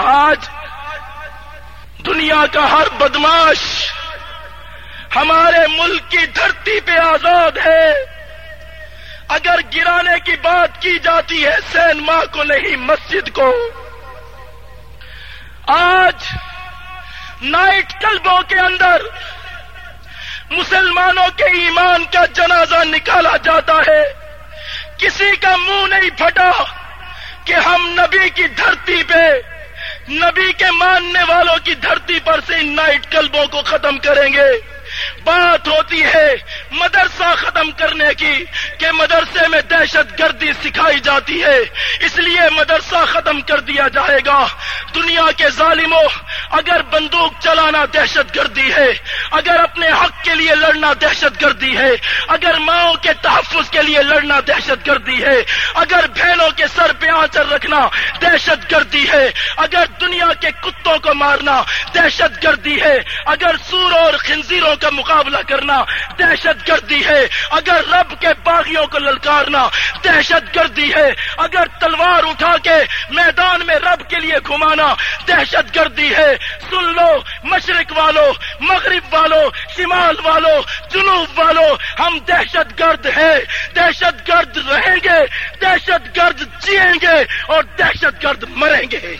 آج دنیا کا ہر بدماش ہمارے ملک کی دھرتی پہ آزاد ہے۔ اگر گرانے کی بات کی جاتی ہے سین ماں کو نہیں، مسجد کو۔ آج نائٹ کلبوں کے اندر مسلمانوں کے ایمان کا جنازہ نکالا جاتا ہے۔ کسی کا منہ نہیں پھٹا کہ ہم نبی کی دھرتی پہ نبی کے ماننے والوں کی دھرتی پر سے ان نائٹ کلبوں کو ختم کریں گے۔ بات ہوتی ہے مدرسہ ختم کرنے کی کہ مدرسے میں دہشت گردی سکھائی جاتی ہے۔ اس لیے مدرسہ ختم کر دیا جائے گا۔ دنیا کے ظالموں اگر بندوق چلانا دہشت گردی ہے، اگر اپنے حق کے لیے لڑنا دہشت گردی ہے، اگر ماؤں کے تحفظ کے لیے لڑنا دہشت گردی ہے، اگر بہنوں کے سر پہ آچر رکھنا دہشت گردی ہے، اگر دنیا کے کتے کتوں کو مارنا دہشت گردی ہے۔ اگر سور اور خنزیروں کا مقابلہ کرنا دہشت گردی ہے۔ اگر رب کے باغیوں کو للکارنا دہشت گردی ہے۔ اگر تلوار اٹھا کے میدان میں رب کے لیے گھمانا دہشت گردی ہے۔ سن لو، مشرق والو، مغرب والو، شمال والو، جنوب والو، ہم دہشت گرد ہیں۔ دہشت گرد رہیں گے، دہشت گرد جیئیں گے اور دہشت گرد مریں گے۔